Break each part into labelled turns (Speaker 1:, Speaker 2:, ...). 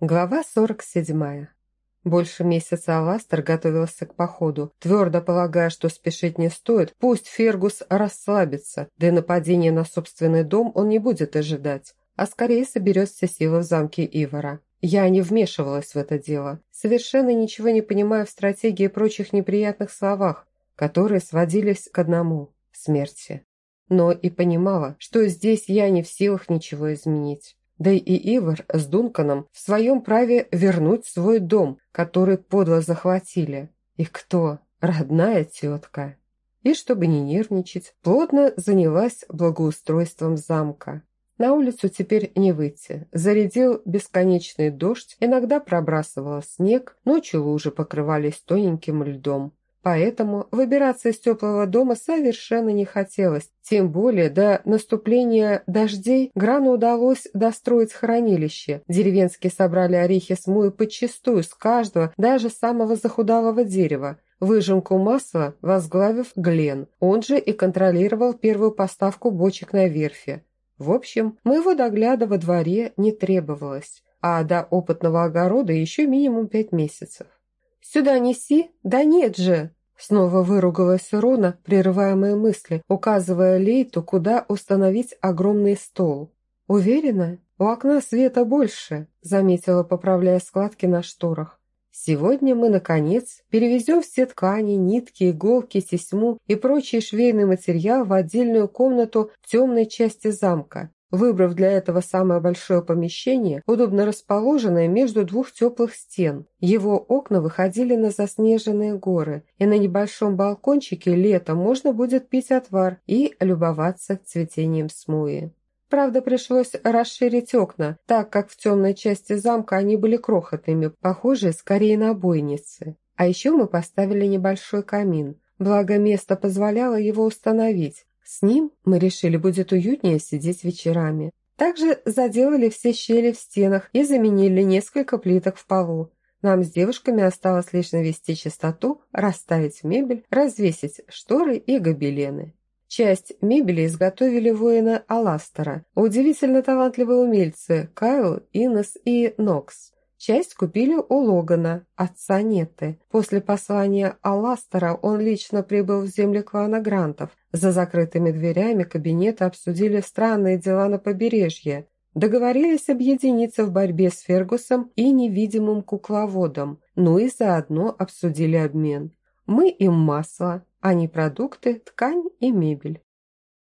Speaker 1: Глава 47. Больше месяца Аластер готовился к походу, твердо полагая, что спешить не стоит, пусть Фергус расслабится, да и нападение на собственный дом он не будет ожидать, а скорее соберет все силы в замке Ивара. Я не вмешивалась в это дело, совершенно ничего не понимая в стратегии и прочих неприятных словах, которые сводились к одному – смерти. Но и понимала, что здесь я не в силах ничего изменить. Да и Ивар с Дунканом в своем праве вернуть свой дом, который подло захватили. И кто? Родная тетка. И чтобы не нервничать, плотно занялась благоустройством замка. На улицу теперь не выйти. Зарядил бесконечный дождь, иногда пробрасывал снег, ночью лужи покрывались тоненьким льдом. Поэтому выбираться из теплого дома совершенно не хотелось. Тем более до наступления дождей Грану удалось достроить хранилище. Деревенские собрали орехи с муи подчистую с каждого, даже самого захудалого дерева. Выжимку масла возглавив Глен. Он же и контролировал первую поставку бочек на верфи. В общем, моего догляда во дворе не требовалось, а до опытного огорода еще минимум пять месяцев. «Сюда неси? Да нет же!» Снова выругалась Рона, прерывая мои мысли, указывая Лейту, куда установить огромный стол. «Уверена? У окна света больше», – заметила, поправляя складки на шторах. «Сегодня мы, наконец, перевезем все ткани, нитки, иголки, тесьму и прочий швейный материал в отдельную комнату в темной части замка, выбрав для этого самое большое помещение, удобно расположенное между двух теплых стен. Его окна выходили на заснеженные горы, и на небольшом балкончике летом можно будет пить отвар и любоваться цветением смуи. Правда, пришлось расширить окна, так как в темной части замка они были крохотными, похожие скорее на бойницы. А еще мы поставили небольшой камин, благо место позволяло его установить, с ним, мы решили, будет уютнее сидеть вечерами. Также заделали все щели в стенах и заменили несколько плиток в полу. Нам с девушками осталось лишь навести чистоту, расставить мебель, развесить шторы и гобелены. Часть мебели изготовили воины Аластера, удивительно талантливые умельцы Кайл, Инес и Нокс. Часть купили у Логана, отца Нетты. После послания Аластера он лично прибыл в земли клана Грантов. За закрытыми дверями кабинета обсудили странные дела на побережье. Договорились объединиться в борьбе с Фергусом и невидимым кукловодом, ну и заодно обсудили обмен. Мы им масло, они продукты, ткань и мебель.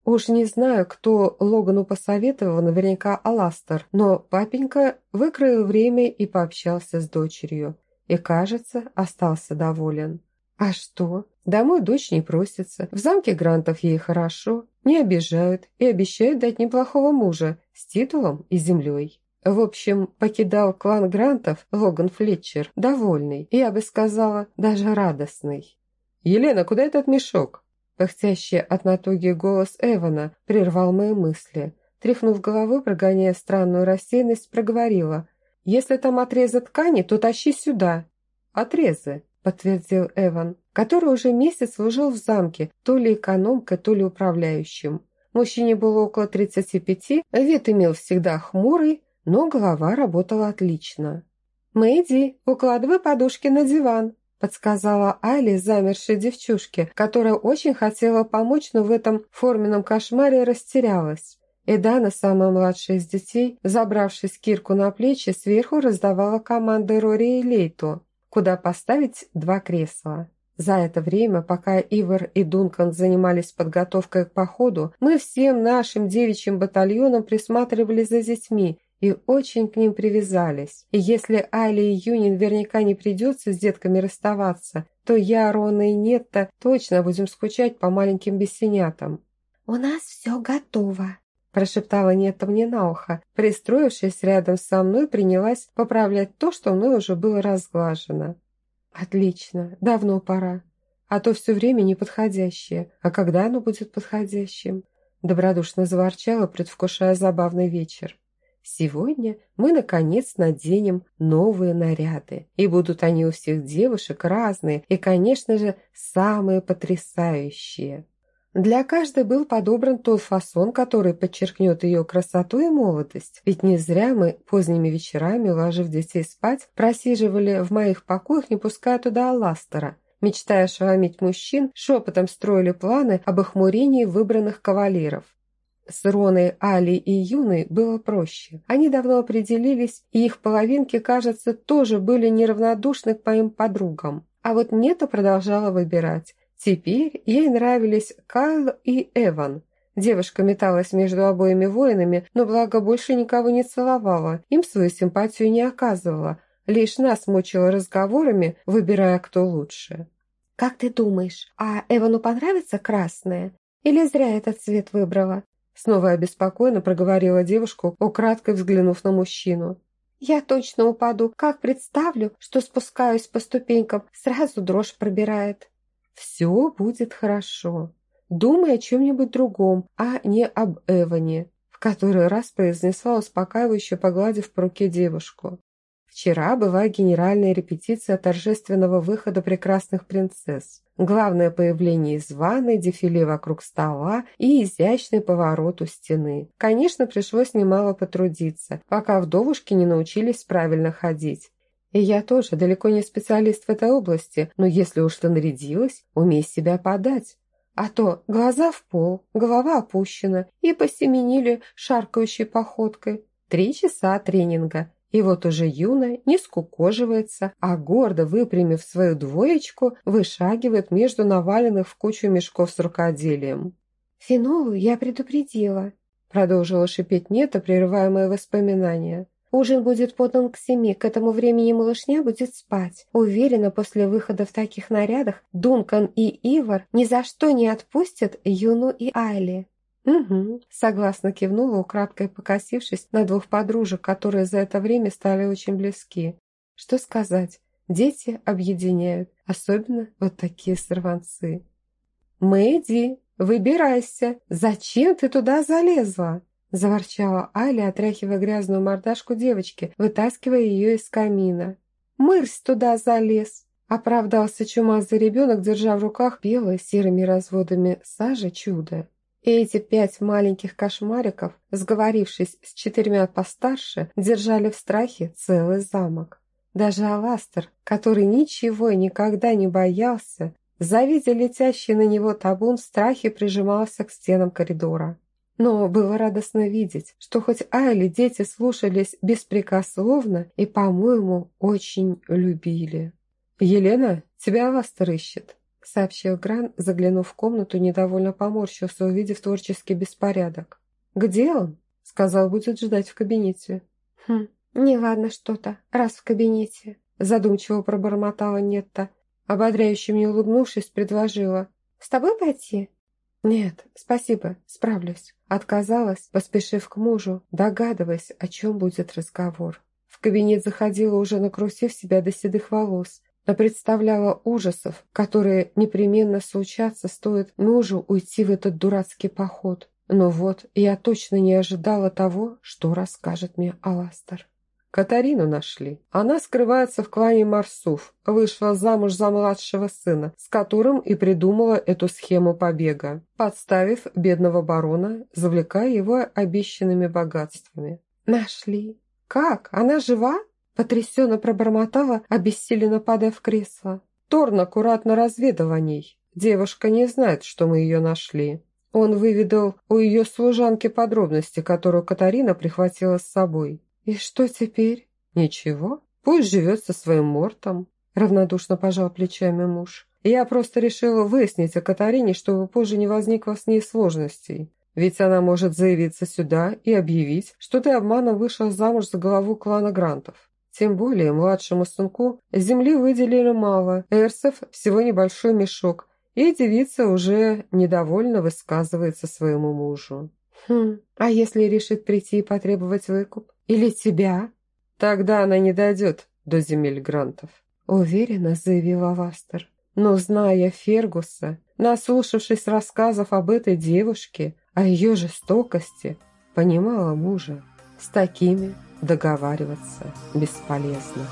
Speaker 1: Уж не знаю, кто Логану посоветовал, наверняка Аластер, но папенька выкроил время и пообщался с дочерью. И, кажется, остался доволен. А что? Домой дочь не просится. В замке Грантов ей хорошо, не обижают и обещают дать неплохого мужа с титулом и землей. В общем, покидал клан Грантов Логан Флетчер, довольный, я бы сказала, даже радостный. «Елена, куда этот мешок?» Пыхтящий от натуги голос Эвана прервал мои мысли. Тряхнув головой, прогоняя странную рассеянность, проговорила. «Если там отрезы ткани, то тащи сюда». «Отрезы», – подтвердил Эван, который уже месяц служил в замке, то ли экономкой, то ли управляющим. Мужчине было около 35, вид имел всегда хмурый, но голова работала отлично. «Мэйди, укладывай подушки на диван», подсказала Али замершей девчушке, которая очень хотела помочь, но в этом форменном кошмаре растерялась. И Дана, самая младшая из детей, забравшись Кирку на плечи, сверху раздавала команды Рори и Лейту, куда поставить два кресла. За это время, пока Ивар и Дункан занимались подготовкой к походу, мы всем нашим девичьим батальоном присматривали за детьми и очень к ним привязались. И если Али и Юни наверняка не придется с детками расставаться, то я, Рона и Нетта точно будем скучать по маленьким бессенятам.
Speaker 2: «У нас все готово», –
Speaker 1: прошептала Нетта мне на ухо. Пристроившись рядом со мной, принялась поправлять то, что мной уже было разглажено. «Отлично, давно пора. А то все время неподходящее. А когда оно будет подходящим?» Добродушно заворчала, предвкушая забавный вечер. Сегодня мы, наконец, наденем новые наряды, и будут они у всех девушек разные и, конечно же, самые потрясающие. Для каждой был подобран тот фасон, который подчеркнет ее красоту и молодость. Ведь не зря мы поздними вечерами, ложив детей спать, просиживали в моих покоях, не пуская туда Алластера. Мечтая ошеломить мужчин, шепотом строили планы об охмурении выбранных кавалеров. С Роной, Али и Юной было проще. Они давно определились, и их половинки, кажется, тоже были неравнодушны к моим подругам. А вот Нета продолжала выбирать. Теперь ей нравились Кайл и Эван. Девушка металась между обоими воинами, но благо больше никого не целовала, им свою симпатию не оказывала, лишь нас мучила разговорами, выбирая, кто лучше.
Speaker 2: «Как ты думаешь, а Эвану понравится красное? Или зря этот цвет выбрала?»
Speaker 1: Снова обеспокоенно проговорила девушка, украдкой взглянув на мужчину.
Speaker 2: «Я точно упаду. Как представлю, что спускаюсь по ступенькам, сразу дрожь пробирает».
Speaker 1: «Все будет хорошо. Думай о чем-нибудь другом, а не об Эване», в который раз произнесла успокаивающе, погладив по руке девушку. Вчера была генеральная репетиция торжественного выхода прекрасных принцесс. Главное появление из ванны, дефиле вокруг стола и изящный поворот у стены. Конечно, пришлось немало потрудиться, пока вдовушки не научились правильно ходить. И я тоже далеко не специалист в этой области, но если уж ты нарядилась, умей себя подать. А то глаза в пол, голова опущена и посеменили шаркающей походкой. Три часа тренинга, и вот уже Юна не скукоживается, а гордо выпрямив свою двоечку, вышагивает между наваленных в кучу мешков с рукоделием.
Speaker 2: «Финолу я предупредила», –
Speaker 1: продолжила шипеть Нета, прерывая мои воспоминания.
Speaker 2: «Ужин будет подан к семи, к этому времени малышня будет спать. Уверена, после выхода в таких нарядах Дункан и Ивар ни за что не отпустят Юну и Айли».
Speaker 1: «Угу», – согласно кивнула, украдкой покосившись на двух подружек, которые за это время стали очень близки. Что сказать, дети объединяют, особенно вот такие сорванцы. «Мэйди, выбирайся! Зачем ты туда залезла?» Заворчала Аля, отряхивая грязную мордашку девочки, вытаскивая ее из камина. «Мырсь туда залез!» Оправдался чумазый ребенок, держа в руках белое серыми разводами сажи чудо. Эти пять маленьких кошмариков, сговорившись с четырьмя постарше, держали в страхе целый замок. Даже Аластер, который ничего и никогда не боялся, завидя летящий на него табун, в страхе прижимался к стенам коридора. Но было радостно видеть, что хоть Айли дети слушались беспрекословно и, по-моему, очень любили. «Елена, тебя Аластер ищет», – сообщил Гран, заглянув в комнату, недовольно поморщился, увидев творческий беспорядок. «Где он?» – сказал, будет ждать в кабинете.
Speaker 2: «Хм, неладно что-то, раз в кабинете», – задумчиво пробормотала Нетта. Ободряюще мне улыбнувшись, предложила. «С тобой пойти?»
Speaker 1: «Нет, спасибо, справлюсь», – отказалась, поспешив к мужу, догадываясь, о чем будет разговор. В кабинет заходила уже накрутив себя до седых волос, но представляла ужасов, которые непременно случатся, стоит мужу уйти в этот дурацкий поход. Но вот я точно не ожидала того, что расскажет мне Аластер. Катарину нашли. Она скрывается в клане Марсуф, вышла замуж за младшего сына, с которым и придумала эту схему побега, подставив бедного барона, завлекая его обещанными богатствами. «Нашли? Как? Она жива?» Потрясенно пробормотала, обессиленно падая в кресло. Торн аккуратно ней. Девушка не знает, что мы ее нашли. Он выведал у ее служанки подробности, которую Катарина прихватила с собой. «И что теперь?» «Ничего. Пусть живет со своим мортом», – равнодушно пожал плечами муж. «Я просто решила выяснить о Катарине, чтобы позже не возникло с ней сложностей. Ведь она может заявиться сюда и объявить, что ты обманом вышел замуж за главу клана Грантов. Тем более младшему сынку земли выделили мало, эрсов всего небольшой мешок, и девица уже недовольно высказывается своему мужу. «Хм, а если решит прийти и потребовать выкуп? Или тебя?» «Тогда она не дойдет до земель грантов», — уверенно заявила Вастер. Но зная Фергуса, наслушавшись рассказов об этой девушке, о ее жестокости, понимала мужа. С такими договариваться бесполезно.